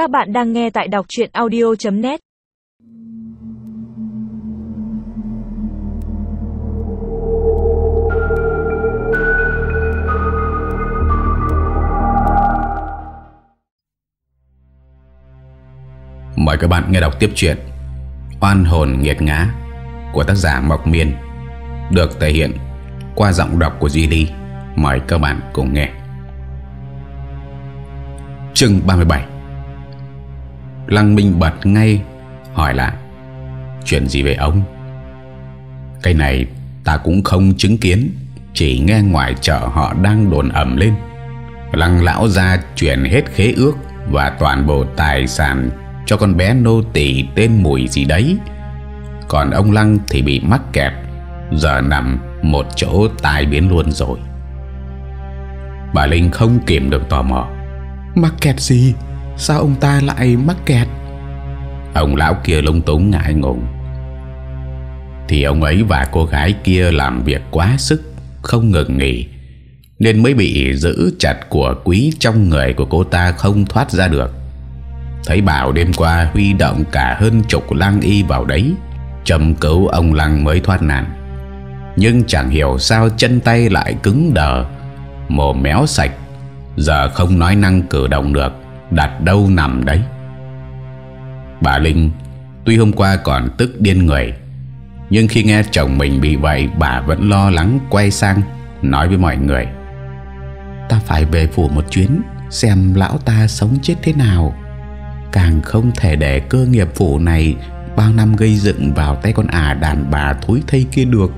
Các bạn đang nghe tại đọc chuyện audio.net Mời các bạn nghe đọc tiếp chuyện Oan hồn nghiệt ngã của tác giả Mộc Miên, được thể hiện qua giọng đọc của Duy Mời các bạn cùng nghe. Chương 37 Lăng Minh bật ngay, hỏi lại, Chuyện gì về ông? Cái này ta cũng không chứng kiến, Chỉ nghe ngoài chợ họ đang đồn ẩm lên. Lăng lão ra chuyển hết khế ước Và toàn bộ tài sản cho con bé nô tỳ tên mùi gì đấy. Còn ông Lăng thì bị mắc kẹt, Giờ nằm một chỗ tai biến luôn rồi. Bà Linh không kiềm được tò mò, Mắc kẹt gì? Sao ông ta lại mắc kẹt? Ông lão kia lung túng ngại ngùng. Thì ông ấy và cô gái kia làm việc quá sức, Không ngừng nghỉ, Nên mới bị giữ chặt của quý trong người của cô ta không thoát ra được. Thấy bảo đêm qua huy động cả hơn chục lăng y vào đấy trầm cứu ông lăng mới thoát nạn. Nhưng chẳng hiểu sao chân tay lại cứng đờ, Mồm méo sạch, Giờ không nói năng cử động được. Đặt đâu nằm đấy. Bà Linh Tuy hôm qua còn tức điên người, Nhưng khi nghe chồng mình bị vậy, Bà vẫn lo lắng quay sang Nói với mọi người, Ta phải về phủ một chuyến Xem lão ta sống chết thế nào. Càng không thể để cơ nghiệp phủ này Bao năm gây dựng vào tay con à đàn bà thối thây kia được.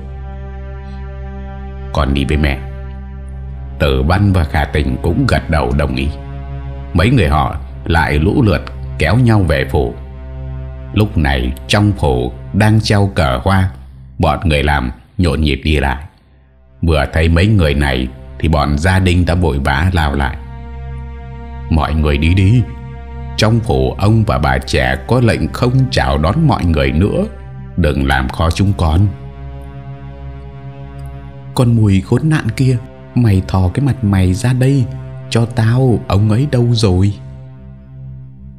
Còn đi với mẹ, Tử Văn và Khả Tình cũng gật đầu đồng ý. Mấy người họ lại lũ lượt kéo nhau về phủ. Lúc này trong phủ đang treo cờ hoa, Bọn người làm nhộn nhịp đi lại. Vừa thấy mấy người này Thì bọn gia đình đã vội vã lao lại. Mọi người đi đi, Trong phủ ông và bà trẻ có lệnh không chào đón mọi người nữa, Đừng làm khó chúng con. Con mùi khốn nạn kia, Mày thò cái mặt mày ra đây cho tao ông ấy đâu rồi?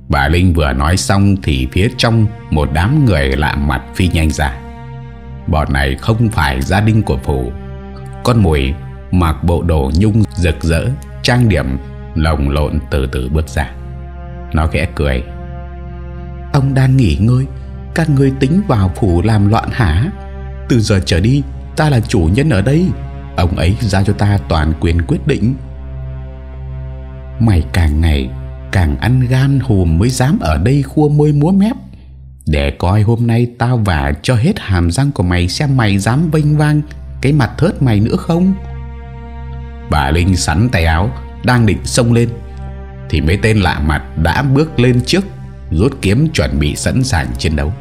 Bà Linh vừa nói xong Thì phía trong một đám người lạ mặt phi nhanh ra. Bọn này không phải gia đình của phủ Con mùi mặc bộ đồ nhung rực rỡ Trang điểm lồng lộn từ từ bước ra. Nó khẽ cười. Ông đang nghỉ ngơi Các ngươi tính vào phủ làm loạn hả? Từ giờ trở đi Ta là chủ nhân ở đây. Ông ấy giao cho ta toàn quyền quyết định Mày càng ngày Càng ăn gan hùm mới dám ở đây khua môi múa mép. Để coi hôm nay tao vả cho hết hàm răng của mày Xem mày dám vinh vang Cái mặt thớt mày nữa không? Bà Linh sắn tay áo, Đang định xông lên, Thì mấy tên lạ mặt đã bước lên trước, Rút kiếm chuẩn bị sẵn sàng chiến đấu.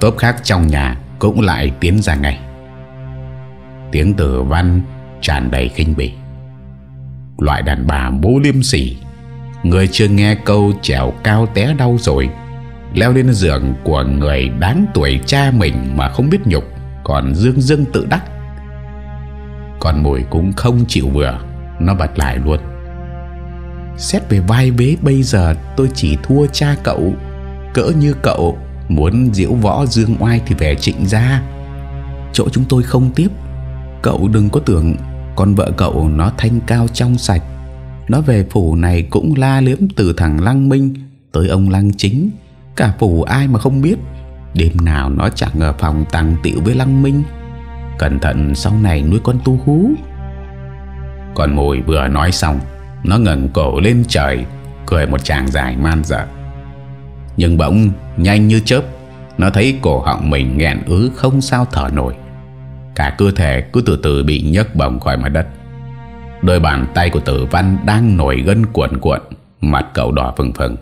Tốp khác trong nhà Cũng lại tiến ra ngay. Tiếng tử văn tràn đầy khinh bỉ. Loại đàn bà bố liêm sỉ. Người chưa nghe câu trèo cao té đau rồi. Leo lên giường của người đáng tuổi cha mình mà không biết nhục, Còn dương dương tự đắc. Còn mùi cũng không chịu vừa, Nó bật lại luôn. Xét về vai vế bây giờ, tôi chỉ thua cha cậu. Cỡ như cậu, Muốn diễu võ dương oai thì về trịnh ra Chỗ chúng tôi không tiếp. Cậu đừng có tưởng con vợ cậu nó thanh cao trong sạch. Nó về phủ này cũng la liếm từ thằng Lăng Minh Tới ông Lăng Chính. Cả phủ ai mà không biết. Đêm nào nó chẳng ở phòng tàng tiểu với Lăng Minh. Cẩn thận, sau này nuôi con tu hú. Con mùi vừa nói xong, Nó ngẩng cổ lên trời, Cười một chàng dài man dở Nhưng bỗng, nhanh như chớp, Nó thấy cổ họng mình nghẹn ứ không sao thở nổi. Cả cơ thể cứ từ từ bị nhấc bổng khỏi mặt đất. Đôi bàn tay của tử văn đang nổi gân cuộn cuộn, Mặt cậu đỏ phừng phừng.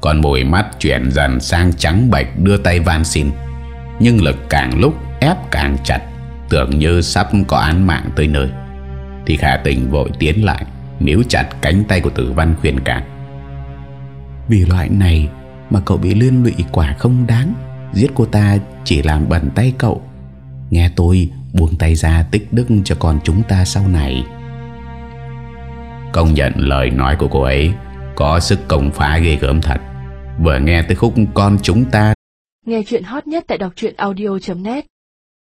Còn mùi mắt chuyển dần sang trắng bạch đưa tay van xin. Nhưng lực càng lúc ép càng chặt, Tưởng như sắp có án mạng tới nơi. Thì khả tình vội tiến lại, Níu chặt cánh tay của tử văn khuyên cản Vì loại này mà cậu bị liên lụy quả không đáng, Giết cô ta chỉ làm bẩn tay cậu. Nghe tôi buông tay ra tích đức cho con chúng ta sau này. Công nhận lời nói của cô ấy Có sức công phá ghê gớm thật. Vừa nghe tới khúc con chúng ta. Nghe chuyện hot nhất tại đọc truyện audio.net